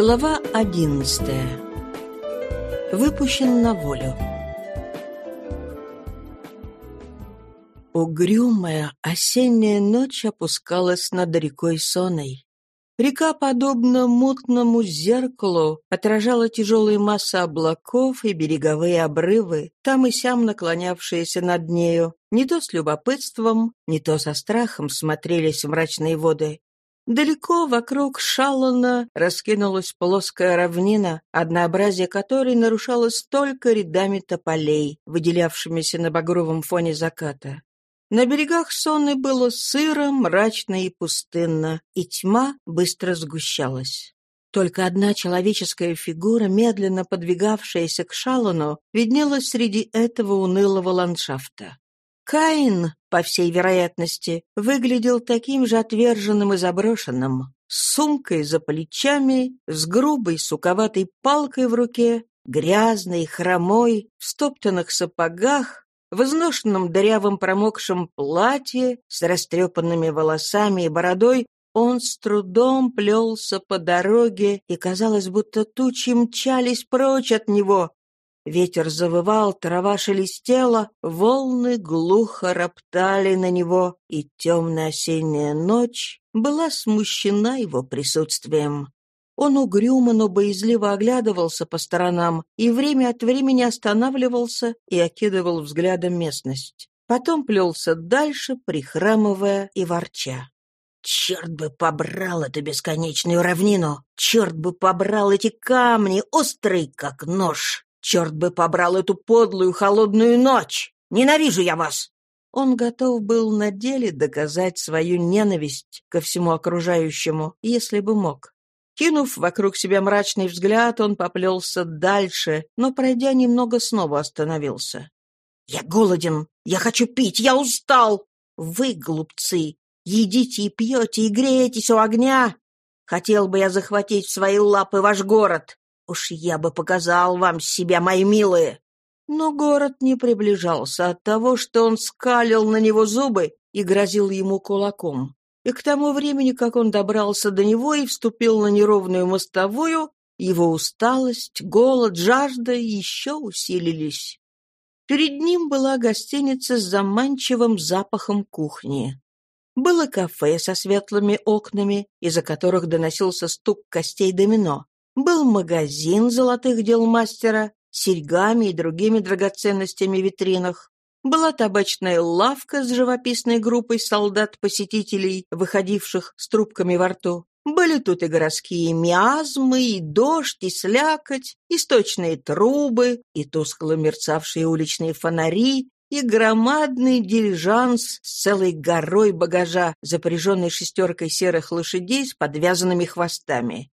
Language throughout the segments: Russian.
Глава одиннадцатая. Выпущен на волю. Угрюмая осенняя ночь опускалась над рекой Соной. Река, подобно мутному зеркалу, отражала тяжелые массы облаков и береговые обрывы, там и сям наклонявшиеся над нею, не то с любопытством, не то со страхом смотрелись мрачные воды. Далеко вокруг Шаллона раскинулась плоская равнина, однообразие которой нарушалось только рядами тополей, выделявшимися на багровом фоне заката. На берегах Сонны было сыро, мрачно и пустынно, и тьма быстро сгущалась. Только одна человеческая фигура, медленно подвигавшаяся к Шалону, виднелась среди этого унылого ландшафта. Каин, по всей вероятности, выглядел таким же отверженным и заброшенным, с сумкой за плечами, с грубой суковатой палкой в руке, грязный, хромой, в стоптанных сапогах, в изношенном дырявом промокшем платье, с растрепанными волосами и бородой, он с трудом плелся по дороге, и казалось, будто тучи мчались прочь от него, Ветер завывал, трава шелестела, волны глухо роптали на него, и темная осенняя ночь была смущена его присутствием. Он угрюмо, но боязливо оглядывался по сторонам и время от времени останавливался и окидывал взглядом местность. Потом плелся дальше, прихрамывая и ворча. «Черт бы побрал эту бесконечную равнину! Черт бы побрал эти камни, острые, как нож! Черт бы побрал эту подлую холодную ночь! Ненавижу я вас!» Он готов был на деле доказать свою ненависть ко всему окружающему, если бы мог. Кинув вокруг себя мрачный взгляд, он поплелся дальше, но, пройдя немного, снова остановился. «Я голоден! Я хочу пить! Я устал! Вы, глупцы, едите и пьете, и греетесь у огня! Хотел бы я захватить в свои лапы ваш город! Уж я бы показал вам себя, мои милые!» Но город не приближался от того, что он скалил на него зубы и грозил ему кулаком. И к тому времени, как он добрался до него и вступил на неровную мостовую, его усталость, голод, жажда еще усилились. Перед ним была гостиница с заманчивым запахом кухни. Было кафе со светлыми окнами, из-за которых доносился стук костей домино. Был магазин золотых дел мастера с серьгами и другими драгоценностями в витринах. Была табачная лавка с живописной группой солдат-посетителей, выходивших с трубками во рту. Были тут и городские миазмы, и дождь, и слякоть, и сточные трубы, и тускло мерцавшие уличные фонари, и громадный дилижанс с целой горой багажа, запряженный шестеркой серых лошадей с подвязанными хвостами.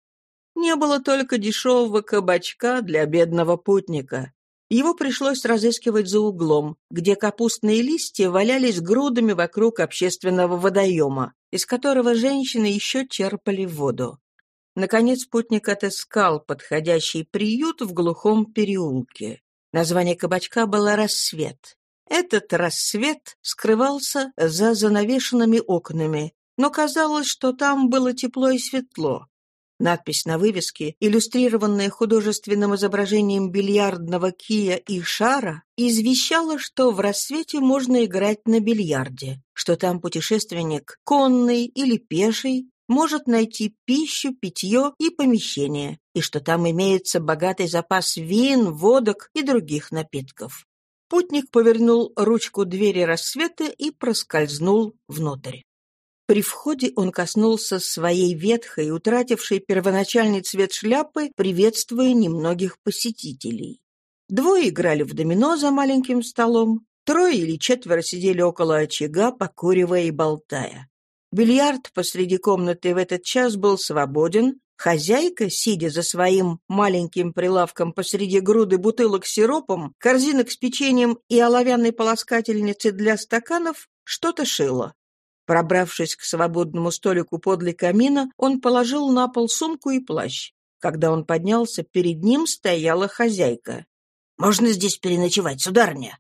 Не было только дешевого кабачка для бедного путника. Его пришлось разыскивать за углом, где капустные листья валялись грудами вокруг общественного водоема, из которого женщины еще черпали воду. Наконец путник отыскал подходящий приют в глухом переулке. Название кабачка было «Рассвет». Этот рассвет скрывался за занавешенными окнами, но казалось, что там было тепло и светло. Надпись на вывеске, иллюстрированная художественным изображением бильярдного кия и шара, извещала, что в рассвете можно играть на бильярде, что там путешественник, конный или пеший, может найти пищу, питье и помещение, и что там имеется богатый запас вин, водок и других напитков. Путник повернул ручку двери рассвета и проскользнул внутрь. При входе он коснулся своей ветхой, утратившей первоначальный цвет шляпы, приветствуя немногих посетителей. Двое играли в домино за маленьким столом, трое или четверо сидели около очага, покуривая и болтая. Бильярд посреди комнаты в этот час был свободен, Хозяйка, сидя за своим маленьким прилавком посреди груды бутылок с сиропом, корзинок с печеньем и оловянной полоскательницы для стаканов, что-то шила. Пробравшись к свободному столику подле камина, он положил на пол сумку и плащ. Когда он поднялся, перед ним стояла хозяйка. «Можно здесь переночевать, сударыня?»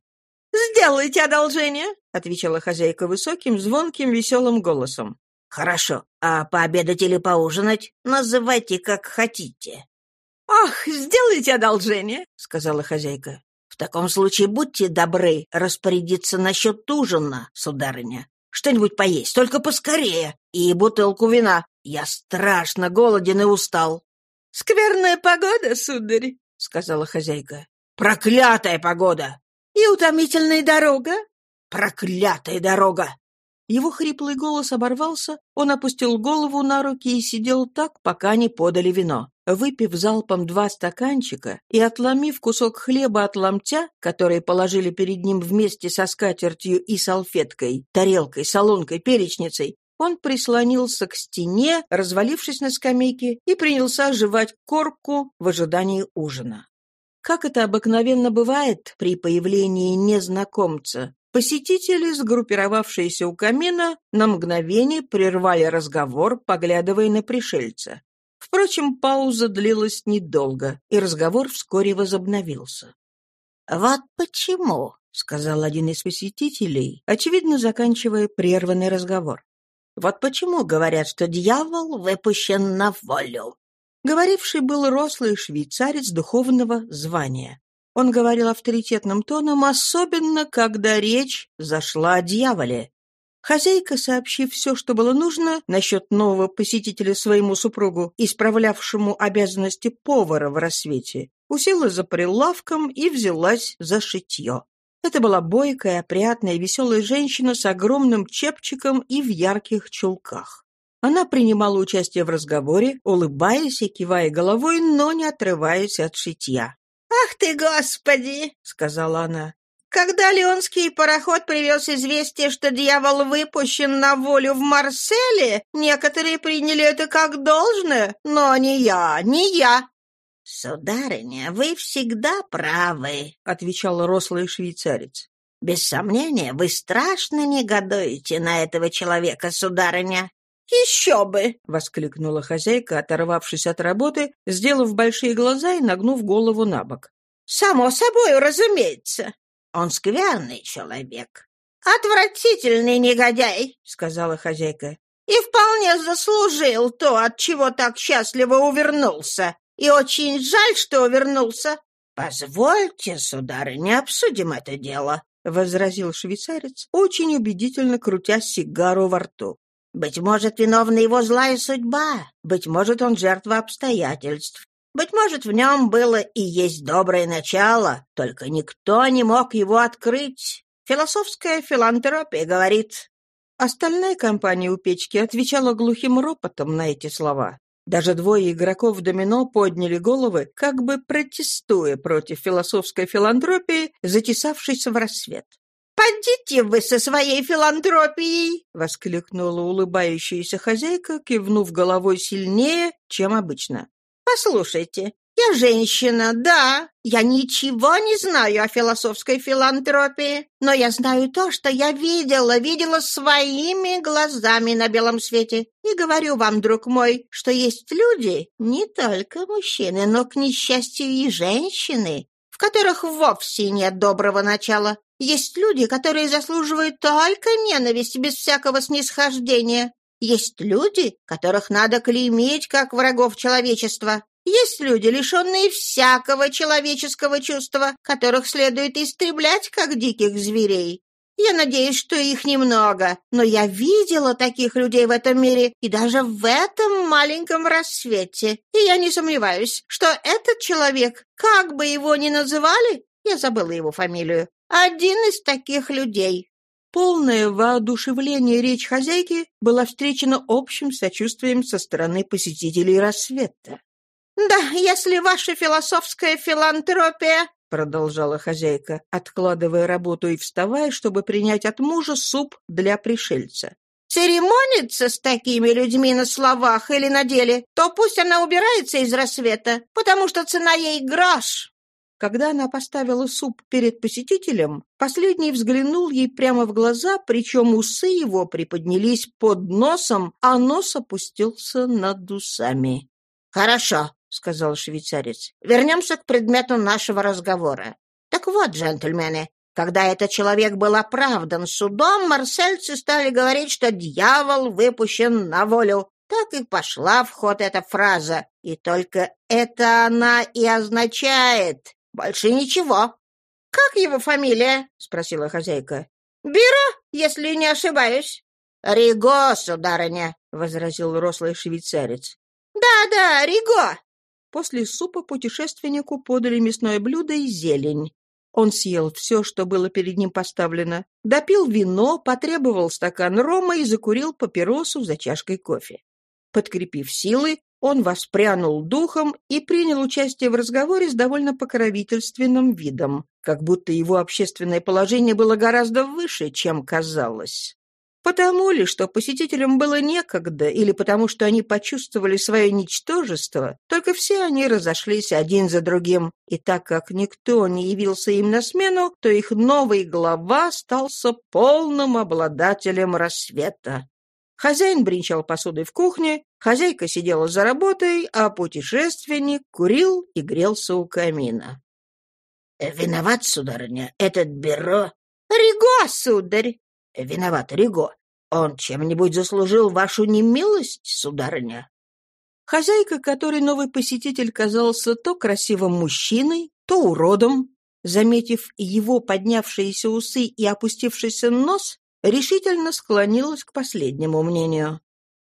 «Сделайте одолжение», — отвечала хозяйка высоким, звонким, веселым голосом. Хорошо. А пообедать или поужинать? Называйте как хотите. «Ах, сделайте одолжение», — сказала хозяйка. «В таком случае будьте добры распорядиться насчет ужина, сударыня. Что-нибудь поесть, только поскорее. И бутылку вина. Я страшно голоден и устал». «Скверная погода, сударь», — сказала хозяйка. «Проклятая погода!» «И утомительная дорога?» «Проклятая дорога!» Его хриплый голос оборвался, он опустил голову на руки и сидел так, пока не подали вино. Выпив залпом два стаканчика и отломив кусок хлеба от ломтя, который положили перед ним вместе со скатертью и салфеткой, тарелкой, солонкой, перечницей, он прислонился к стене, развалившись на скамейке, и принялся жевать корку в ожидании ужина. Как это обыкновенно бывает при появлении незнакомца, Посетители, сгруппировавшиеся у камина, на мгновение прервали разговор, поглядывая на пришельца. Впрочем, пауза длилась недолго, и разговор вскоре возобновился. «Вот почему», — сказал один из посетителей, очевидно, заканчивая прерванный разговор. «Вот почему говорят, что дьявол выпущен на волю». Говоривший был рослый швейцарец духовного звания. Он говорил авторитетным тоном, особенно когда речь зашла о дьяволе. Хозяйка, сообщив все, что было нужно насчет нового посетителя своему супругу, исправлявшему обязанности повара в рассвете, усела за прилавком и взялась за шитье. Это была бойкая, опрятная, веселая женщина с огромным чепчиком и в ярких чулках. Она принимала участие в разговоре, улыбаясь и кивая головой, но не отрываясь от шитья. «Ах ты, Господи!» — сказала она. «Когда Леонский пароход привез известие, что дьявол выпущен на волю в Марселе, некоторые приняли это как должное, но не я, не я». «Сударыня, вы всегда правы», — отвечал рослый швейцарец. «Без сомнения, вы страшно негодуете на этого человека, сударыня. «Еще бы!» — воскликнула хозяйка, оторвавшись от работы, сделав большие глаза и нагнув голову на бок. «Само собой, разумеется. Он скверный человек». «Отвратительный негодяй», — сказала хозяйка. «И вполне заслужил то, от чего так счастливо увернулся. И очень жаль, что увернулся». «Позвольте, сударыня, обсудим это дело», — возразил швейцарец, очень убедительно крутя сигару во рту. Быть может, виновна его злая судьба. Быть может, он жертва обстоятельств. Быть может, в нем было и есть доброе начало, только никто не мог его открыть. Философская филантропия говорит. Остальная компания у печки отвечала глухим ропотом на эти слова. Даже двое игроков домино подняли головы, как бы протестуя против философской филантропии, затесавшейся в рассвет. «Подите вы со своей филантропией!» — воскликнула улыбающаяся хозяйка, кивнув головой сильнее, чем обычно. «Послушайте, я женщина, да, я ничего не знаю о философской филантропии, но я знаю то, что я видела, видела своими глазами на белом свете. И говорю вам, друг мой, что есть люди, не только мужчины, но, к несчастью, и женщины, в которых вовсе нет доброго начала, есть люди, которые заслуживают только ненависти без всякого снисхождения. Есть люди, которых надо клеймить как врагов человечества. Есть люди, лишенные всякого человеческого чувства, которых следует истреблять, как диких зверей. Я надеюсь, что их немного, но я видела таких людей в этом мире и даже в этом маленьком рассвете. И я не сомневаюсь, что этот человек, как бы его ни называли, я забыла его фамилию, один из таких людей». Полное воодушевление речь хозяйки была встречена общим сочувствием со стороны посетителей рассвета. «Да, если ваша философская филантропия продолжала хозяйка, откладывая работу и вставая, чтобы принять от мужа суп для пришельца. «Церемонится с такими людьми на словах или на деле, то пусть она убирается из рассвета, потому что цена ей грош». Когда она поставила суп перед посетителем, последний взглянул ей прямо в глаза, причем усы его приподнялись под носом, а нос опустился над усами. «Хорошо», — сказал швейцарец. «Вернемся к предмету нашего разговора. Так вот, джентльмены, Когда этот человек был оправдан судом, марсельцы стали говорить, что дьявол выпущен на волю. Так и пошла в ход эта фраза, и только это она и означает. Больше ничего. «Как его фамилия?» — спросила хозяйка. «Биро, если не ошибаюсь». «Риго, сударыня», — возразил рослый швейцарец. «Да-да, Риго». После супа путешественнику подали мясное блюдо и зелень. Он съел все, что было перед ним поставлено, допил вино, потребовал стакан рома и закурил папиросу за чашкой кофе. Подкрепив силы, он воспрянул духом и принял участие в разговоре с довольно покровительственным видом, как будто его общественное положение было гораздо выше, чем казалось. Потому ли, что посетителям было некогда, или потому, что они почувствовали свое ничтожество, только все они разошлись один за другим, и так как никто не явился им на смену, то их новый глава остался полным обладателем рассвета. Хозяин бренчал посудой в кухне, хозяйка сидела за работой, а путешественник курил и грелся у камина. «Виноват, сударыня, этот бюро...» «Риго, сударь!» «Виноват, Риго. Он чем-нибудь заслужил вашу немилость, сударыня?» Хозяйка, которой новый посетитель казался то красивым мужчиной, то уродом, заметив его поднявшиеся усы и опустившийся нос, решительно склонилась к последнему мнению.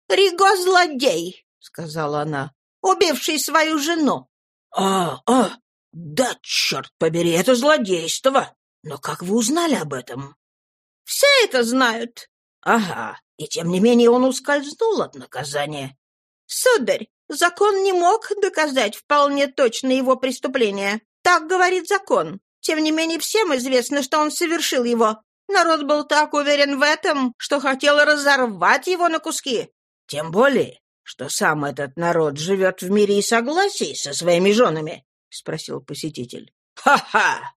«Риго злодей!» — сказала она, — «убивший свою жену». «А, а, да, черт побери, это злодейство! Но как вы узнали об этом?» Все это знают. Ага, и тем не менее он ускользнул от наказания. Сударь, закон не мог доказать вполне точно его преступление. Так говорит закон. Тем не менее, всем известно, что он совершил его. Народ был так уверен в этом, что хотел разорвать его на куски. Тем более, что сам этот народ живет в мире и согласии со своими женами, — спросил посетитель. «Ха-ха!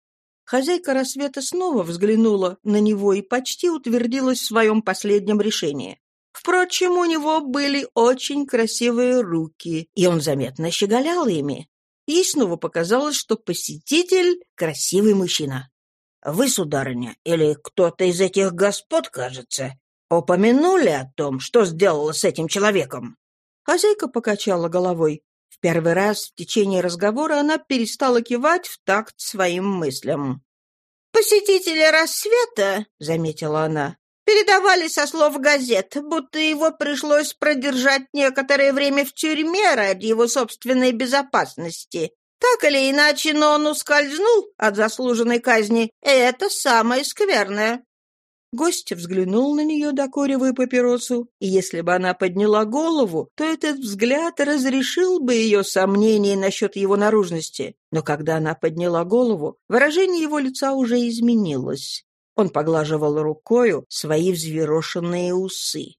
Хозяйка рассвета снова взглянула на него и почти утвердилась в своем последнем решении. Впрочем, у него были очень красивые руки, и он заметно щеголял ими. Ей снова показалось, что посетитель — красивый мужчина. «Вы, сударыня, или кто-то из этих господ, кажется, упомянули о том, что сделала с этим человеком?» Хозяйка покачала головой. Первый раз в течение разговора она перестала кивать в такт своим мыслям. «Посетители рассвета», — заметила она, — «передавали со слов газет, будто его пришлось продержать некоторое время в тюрьме ради его собственной безопасности. Так или иначе, но он ускользнул от заслуженной казни, и это самое скверное. Гость взглянул на нее, докуривая папиросу, и если бы она подняла голову, то этот взгляд разрешил бы ее сомнения насчет его наружности. Но когда она подняла голову, выражение его лица уже изменилось. Он поглаживал рукою свои взъерошенные усы.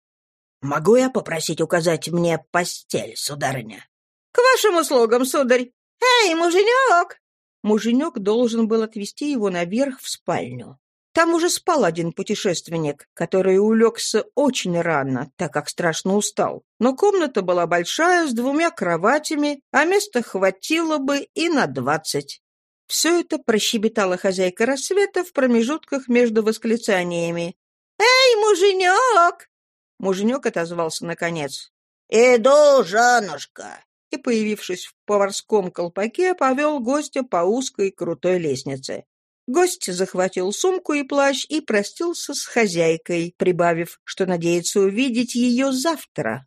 «Могу я попросить указать мне постель, сударыня?» «К вашим услугам, сударь! Эй, муженек!» Муженек должен был отвести его наверх в спальню. Там уже спал один путешественник, который улегся очень рано, так как страшно устал. Но комната была большая, с двумя кроватями, а места хватило бы и на двадцать. Все это прощебетала хозяйка рассвета в промежутках между восклицаниями. «Эй, муженек!» Муженек отозвался наконец. «Иду, женушка!» И, появившись в поварском колпаке, повел гостя по узкой крутой лестнице. Гость захватил сумку и плащ и простился с хозяйкой, прибавив, что надеется увидеть ее завтра.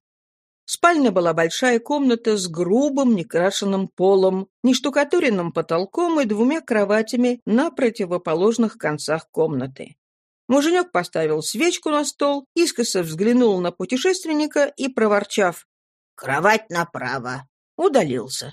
Спальня была большая комната с грубым некрашенным полом, нештукатуренным потолком и двумя кроватями на противоположных концах комнаты. Муженек поставил свечку на стол, искоса взглянул на путешественника и, проворчав «Кровать направо», удалился.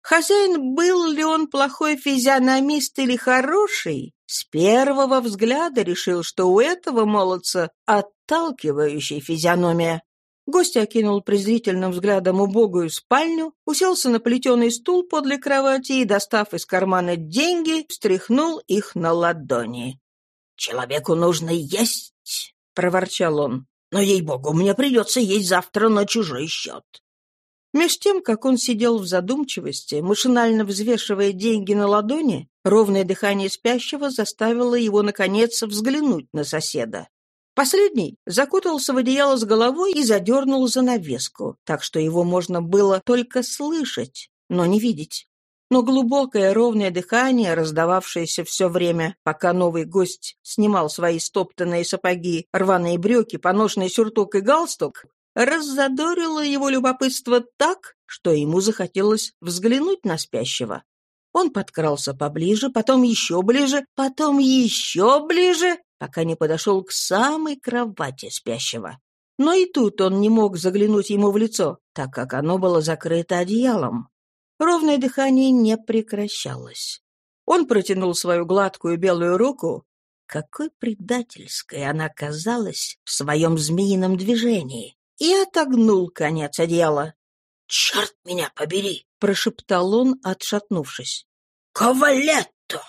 Хозяин, был ли он плохой физиономист или хороший, с первого взгляда решил, что у этого молодца отталкивающая физиономия. Гость окинул презрительным взглядом убогую спальню, уселся на плетеный стул подле кровати и, достав из кармана деньги, встряхнул их на ладони. «Человеку нужно есть», — проворчал он. «Но, ей-богу, мне придется есть завтра на чужой счет». Меж тем, как он сидел в задумчивости, машинально взвешивая деньги на ладони, Ровное дыхание спящего заставило его, наконец, взглянуть на соседа. Последний закутался в одеяло с головой и задернул занавеску, так что его можно было только слышать, но не видеть. Но глубокое ровное дыхание, раздававшееся все время, пока новый гость снимал свои стоптанные сапоги, рваные брюки, поношенный сюртук и галстук, раззадорило его любопытство так, что ему захотелось взглянуть на спящего. Он подкрался поближе, потом еще ближе, потом еще ближе, пока не подошел к самой кровати спящего. Но и тут он не мог заглянуть ему в лицо, так как оно было закрыто одеялом. Ровное дыхание не прекращалось. Он протянул свою гладкую белую руку. Какой предательской она казалась в своем змеином движении! И отогнул конец одеяла. «Черт меня побери!» — прошептал он, отшатнувшись. «Кавалетто!»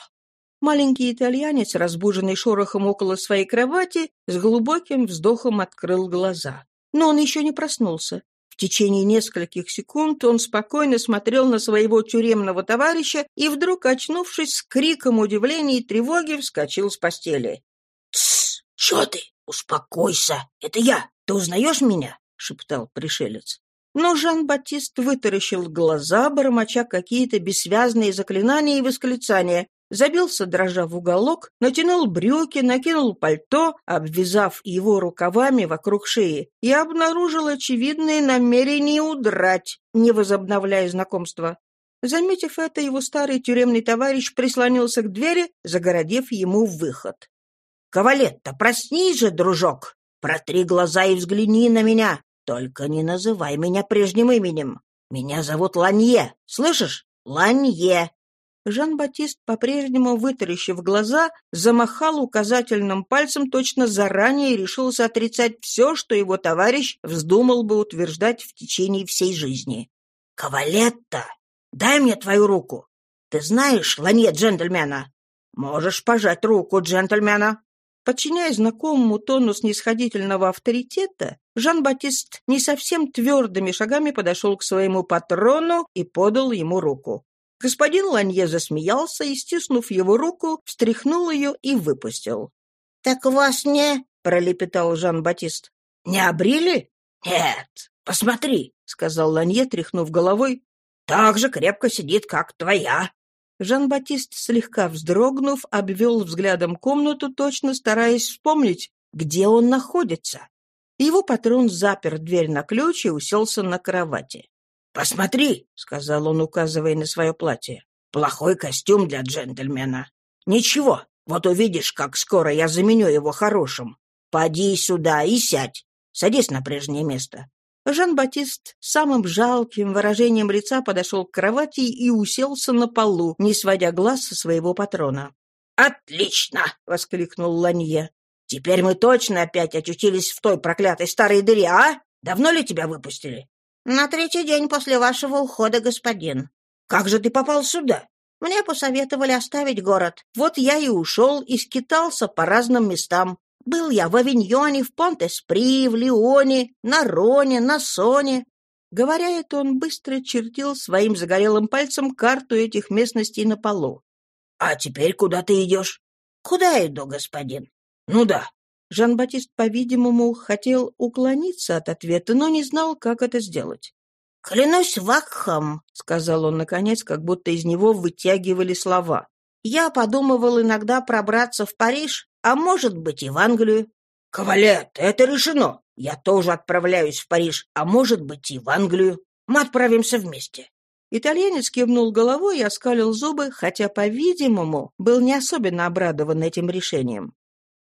Маленький итальянец, разбуженный шорохом около своей кровати, с глубоким вздохом открыл глаза. Но он еще не проснулся. В течение нескольких секунд он спокойно смотрел на своего тюремного товарища и вдруг, очнувшись с криком удивления и тревоги, вскочил с постели. «Тссс! Чё ты? Успокойся! Это я! Ты узнаешь меня?» — шептал пришелец. Но Жан-Батист вытаращил глаза, бормоча какие-то бессвязные заклинания и восклицания, забился, дрожа в уголок, натянул брюки, накинул пальто, обвязав его рукавами вокруг шеи, и обнаружил очевидное намерение удрать, не возобновляя знакомства. Заметив это, его старый тюремный товарищ прислонился к двери, загородив ему выход. «Кавалетта, проснись же, дружок! Протри глаза и взгляни на меня! Только не называй меня прежним именем! Меня зовут Ланье, слышишь? Ланье!» Жан-Батист, по-прежнему вытаращив глаза, замахал указательным пальцем, точно заранее решился отрицать все, что его товарищ вздумал бы утверждать в течение всей жизни. «Кавалетта, дай мне твою руку. Ты знаешь ланье джентльмена? Можешь пожать руку джентльмена». Подчиняясь знакомому тону снисходительного авторитета, Жан-Батист не совсем твердыми шагами подошел к своему патрону и подал ему руку. Господин Ланье засмеялся и, стиснув его руку, встряхнул ее и выпустил. — Так вас не... — пролепетал Жан-Батист. — Не обрили? — Нет. Посмотри, — сказал Ланье, тряхнув головой. — Так же крепко сидит, как твоя. Жан-Батист, слегка вздрогнув, обвел взглядом комнату, точно стараясь вспомнить, где он находится. Его патрон запер дверь на ключ и уселся на кровати. «Посмотри», — сказал он, указывая на свое платье. «Плохой костюм для джентльмена. Ничего, вот увидишь, как скоро я заменю его хорошим. Поди сюда и сядь. Садись на прежнее место». Жан-Батист самым жалким выражением лица подошел к кровати и уселся на полу, не сводя глаз со своего патрона. «Отлично!» — воскликнул Ланье. «Теперь мы точно опять очутились в той проклятой старой дыре, а? Давно ли тебя выпустили?» «На третий день после вашего ухода, господин». «Как же ты попал сюда?» «Мне посоветовали оставить город. Вот я и ушел и скитался по разным местам. Был я в Авиньоне, в Понт-Эспри, в Лионе, на Роне, на Соне». Говоря это, он быстро чертил своим загорелым пальцем карту этих местностей на полу. «А теперь куда ты идешь?» «Куда иду, господин?» «Ну да, Жан-Батист, по-видимому, хотел уклониться от ответа, но не знал, как это сделать. «Клянусь Вакхом», — сказал он, наконец, как будто из него вытягивали слова. «Я подумывал иногда пробраться в Париж, а может быть и в Англию». «Кавалет, это решено. Я тоже отправляюсь в Париж, а может быть и в Англию. Мы отправимся вместе». Итальянец кивнул головой и оскалил зубы, хотя, по-видимому, был не особенно обрадован этим решением.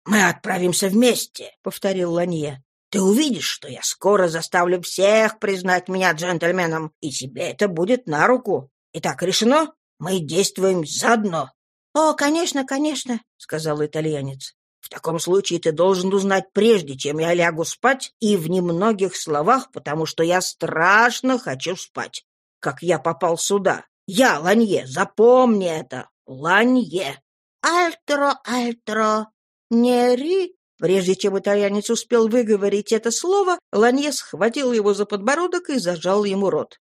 «Мы отправимся вместе», — повторил Ланье. «Ты увидишь, что я скоро заставлю всех признать меня джентльменом, и тебе это будет на руку. Итак, решено? Мы действуем заодно». «О, конечно, конечно», — сказал итальянец. «В таком случае ты должен узнать прежде, чем я лягу спать, и в немногих словах, потому что я страшно хочу спать. Как я попал сюда. Я, Ланье, запомни это. Ланье». «Альтро, альтро», «Не Прежде чем итальянец успел выговорить это слово, Ланье схватил его за подбородок и зажал ему рот.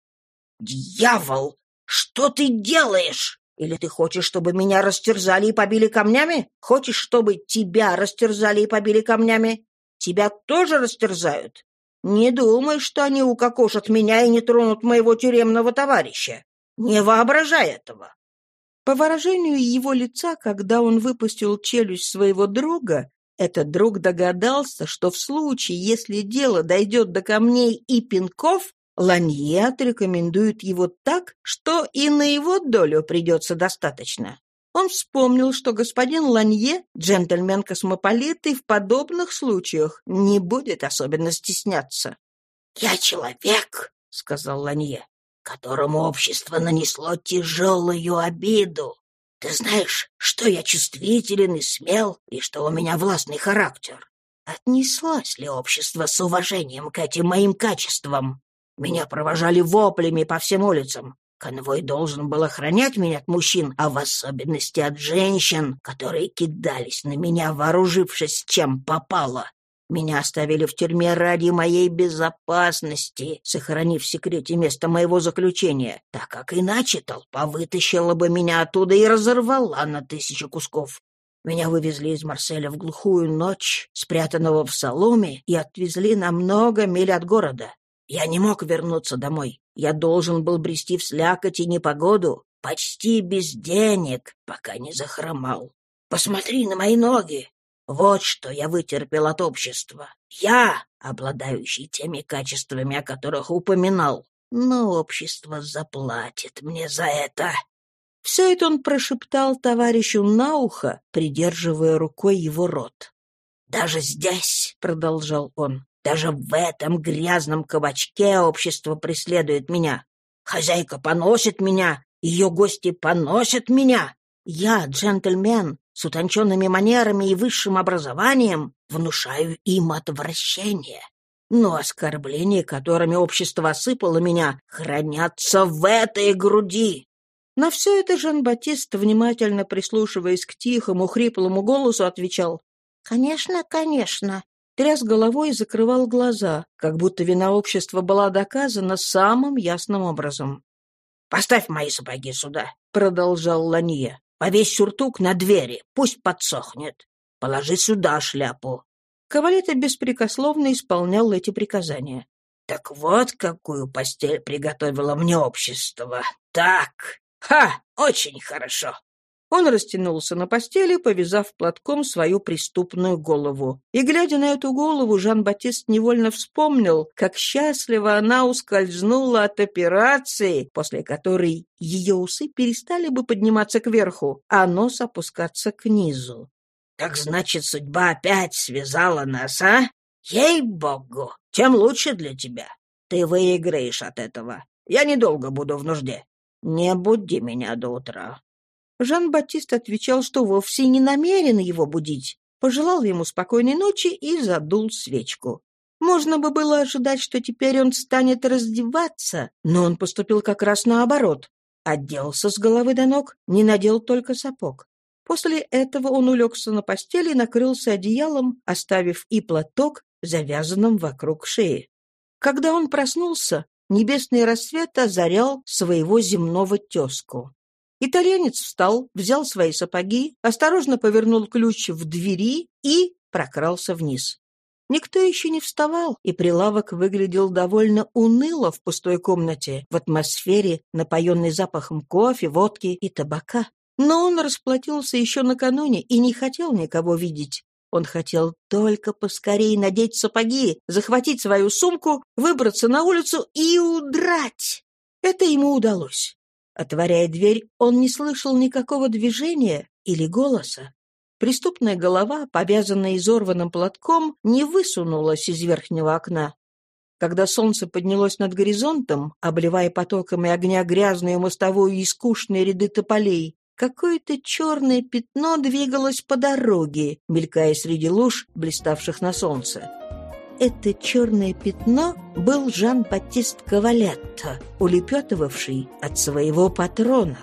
«Дьявол! Что ты делаешь?» Или ты хочешь, чтобы меня растерзали и побили камнями? Хочешь, чтобы тебя растерзали и побили камнями? Тебя тоже растерзают. Не думай, что они укокошат меня и не тронут моего тюремного товарища. Не воображай этого. По выражению его лица, когда он выпустил челюсть своего друга, этот друг догадался, что в случае, если дело дойдет до камней и пинков, Ланье отрекомендует его так, что и на его долю придется достаточно. Он вспомнил, что господин Ланье, джентльмен-космополит, и в подобных случаях не будет особенно стесняться. «Я человек», — сказал Ланье, — «которому общество нанесло тяжелую обиду. Ты знаешь, что я чувствителен и смел, и что у меня властный характер. Отнеслось ли общество с уважением к этим моим качествам? Меня провожали воплями по всем улицам. Конвой должен был охранять меня от мужчин, а в особенности от женщин, которые кидались на меня, вооружившись чем попало. Меня оставили в тюрьме ради моей безопасности, сохранив в секрете место моего заключения, так как иначе толпа вытащила бы меня оттуда и разорвала на тысячи кусков. Меня вывезли из Марселя в глухую ночь, спрятанного в соломе, и отвезли на много миль от города. Я не мог вернуться домой. Я должен был брести в слякоть и непогоду, почти без денег, пока не захромал. Посмотри на мои ноги. Вот что я вытерпел от общества. Я, обладающий теми качествами, о которых упоминал. Но общество заплатит мне за это. Все это он прошептал товарищу на ухо, придерживая рукой его рот. «Даже здесь», — продолжал он, — «даже в этом грязном кабачке общество преследует меня. Хозяйка поносит меня, ее гости поносят меня. Я, джентльмен, с утонченными манерами и высшим образованием, внушаю им отвращение. Но оскорбления, которыми общество осыпало меня, хранятся в этой груди. На все это Жан-Батист, внимательно прислушиваясь к тихому, хриплому голосу, отвечал «Конечно, конечно». Тряс головой и закрывал глаза, как будто вина общества была доказана самым ясным образом. «Поставь мои сапоги сюда», — продолжал Ланье. Повесь сюртук на двери, пусть подсохнет. Положи сюда шляпу». Кавалета беспрекословно исполнял эти приказания. «Так вот, какую постель приготовило мне общество. Так, ха, очень хорошо. Он растянулся на постели, повязав платком свою преступную голову. И, глядя на эту голову, Жан-Батист невольно вспомнил, как счастливо она ускользнула от операции, после которой ее усы перестали бы подниматься кверху, а нос опускаться к низу. «Так значит, судьба опять связала нас, а? Ей-богу! Тем лучше для тебя. Ты выиграешь от этого. Я недолго буду в нужде. Не буди меня до утра. Жан-Батист отвечал, что вовсе не намерен его будить, пожелал ему спокойной ночи и задул свечку. Можно бы было ожидать, что теперь он станет раздеваться, но он поступил как раз наоборот. Оделся с головы до ног, не надел только сапог. После этого он улегся на постели и накрылся одеялом, оставив и платок, завязанным вокруг шеи. Когда он проснулся, небесный рассвет озарял своего земного тезку. Итальянец встал, взял свои сапоги, осторожно повернул ключ в двери и прокрался вниз. Никто еще не вставал, и прилавок выглядел довольно уныло в пустой комнате, в атмосфере, напоенной запахом кофе, водки и табака. Но он расплатился еще накануне и не хотел никого видеть. Он хотел только поскорее надеть сапоги, захватить свою сумку, выбраться на улицу и удрать. Это ему удалось. Отворяя дверь, он не слышал никакого движения или голоса. Преступная голова, повязанная изорванным платком, не высунулась из верхнего окна. Когда солнце поднялось над горизонтом, обливая потоками огня грязную мостовую и скучные ряды тополей, какое-то черное пятно двигалось по дороге, мелькая среди луж, блиставших на солнце это черное пятно был Жан-Батист Кавалетто, улепетывавший от своего патрона.